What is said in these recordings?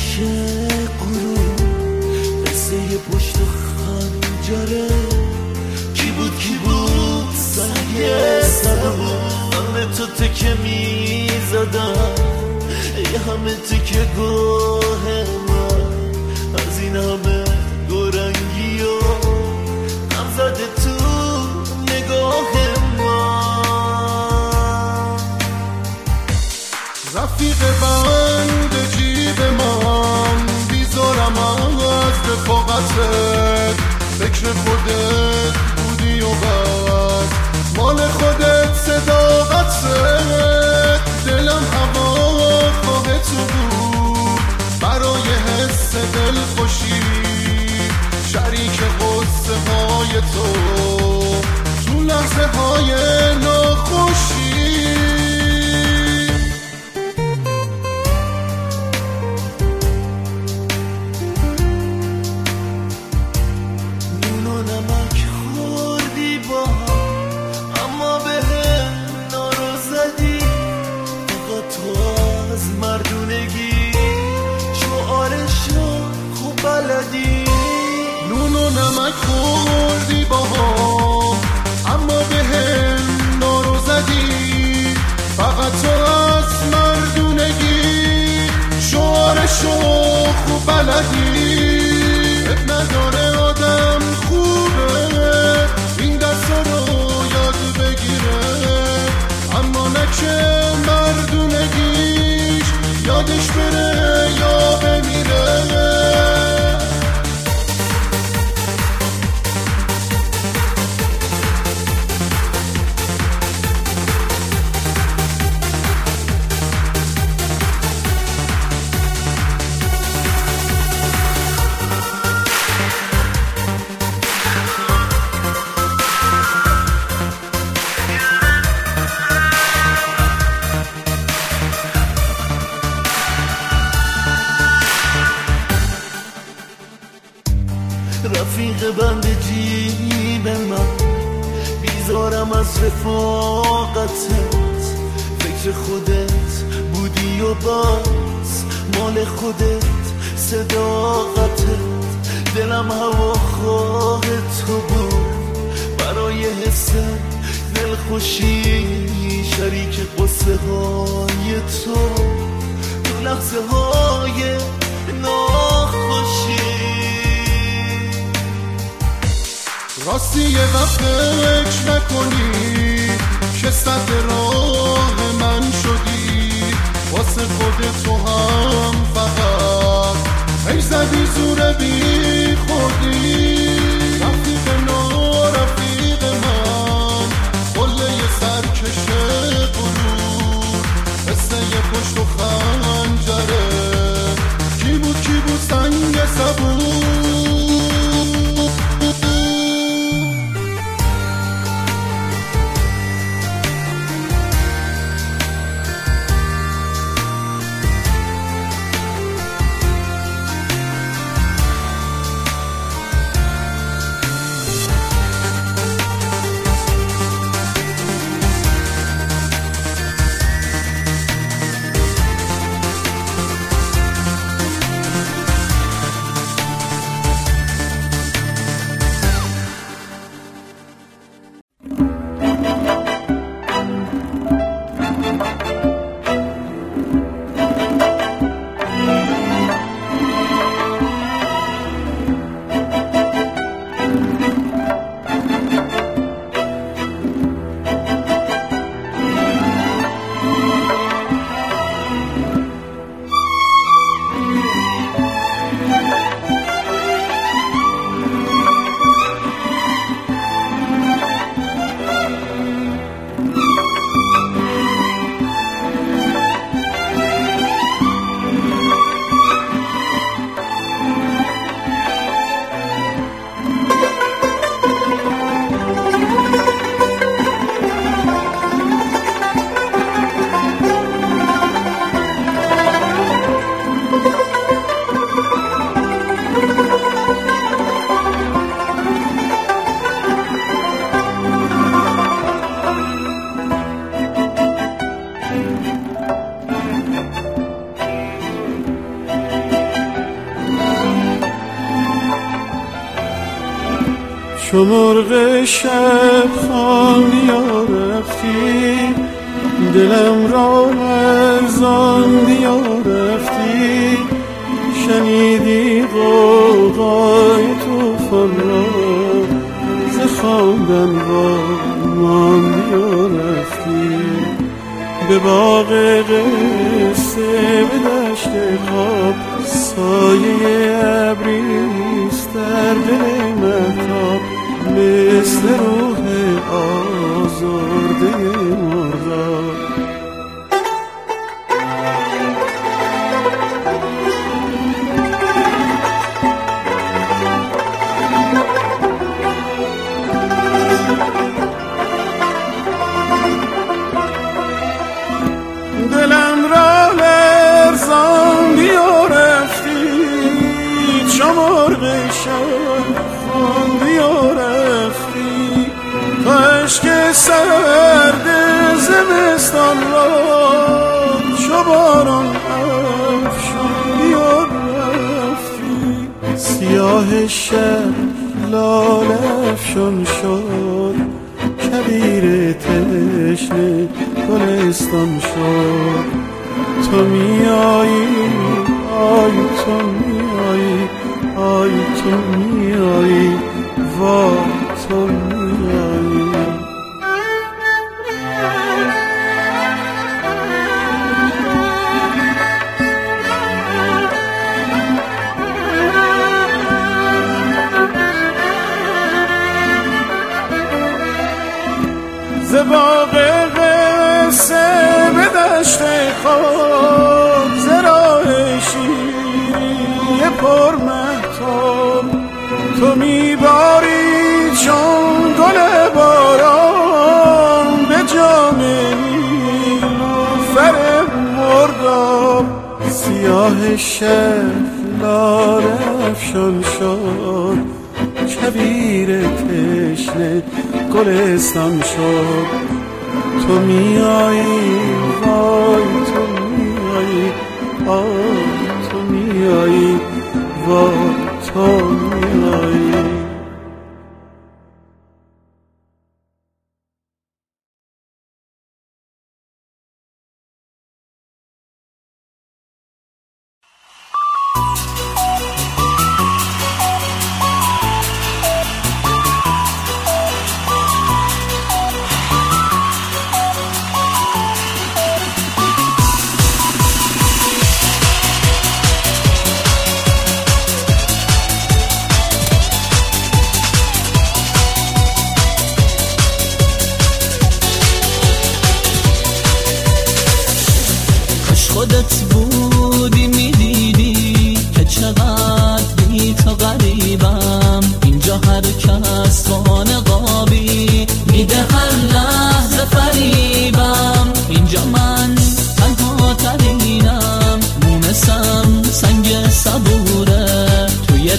آتش غروب قصه پشت خنجره کی بود کی بود؟ سنگ سر بود همه تو تکه می زدم ای همه تکه گوه من. از این همه فکر خودت بودی و بس مال خودت صداقتت دلم هوا خواه تو بود. برای حس دل خوشی شریک قصه های تو. تو لحظه های ناخوشی خوب بلدی؟ نداره آدم خوبه. این دستا رو یاد بگیره. اما نه که مردونگیش. یادش بره یا بمیره رفیق بند جیب من. بیزارم از رفاقتت. فکر خودت بودی و باز. مال خودت صداقتت. دلم هوا خواه تو بود. برای حس دلخوشی شریک قصه های تو. تو لحظه های ناخوشی راستی یه وقت فکر نکنی که صد راه من شدی. واسه خودت تو هم فقط ای زدی زور بی مرغ شب خانیا رفتی دلم را مرزاندی یا رفتی. شنیدی قوقای توفان را ز خواندن را ماندی یا رفتی. به باغ قصه به دشت خواب سایه ابریست در دل مهتاب. مثل روح آزرده چو مرغ شب بیا رفتی عشق سرد زمستان را چو باران افشان بیا رفتی. سیاه شب لاله افشان شد. کبیر تشنه گلستان شد. تو میایی آی تو میایی آی تو میایی. باغ قصه به دشت خواب ز راه شیری پر مهتاب تو میباری چون گل باران به جام نیلوفر مرداب. سیاه شب لاله افشان شد. کبیر تشنه گلستان شد. تو میایی وای تو میایی آه تو میایی وای تو میایی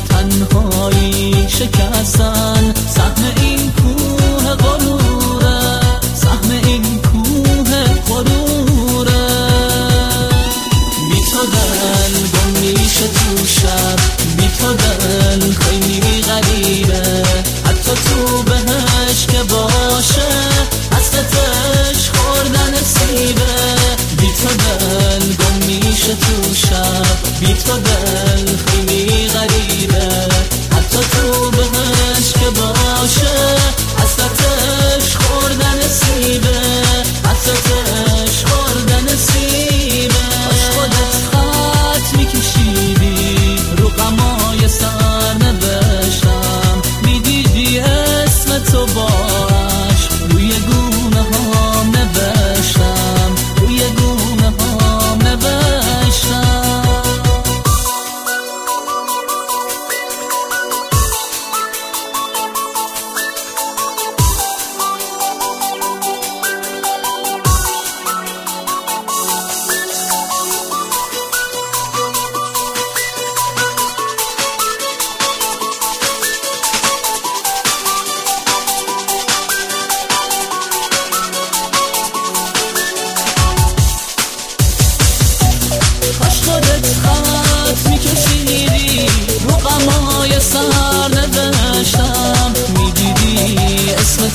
تنهایی شکستم.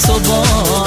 sou bom.